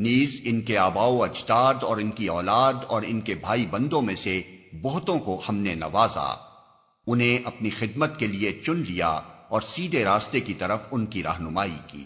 نیز ان کے آباؤ اجداد اور ان کی اولاد اور ان کے بھائی بندوں میں سے بہتوں کو ہم نے نوازا۔ انہیں اپنی خدمت کے لیے چن لیا اور سیدھے راستے کی طرف ان کی رہنمائی کی۔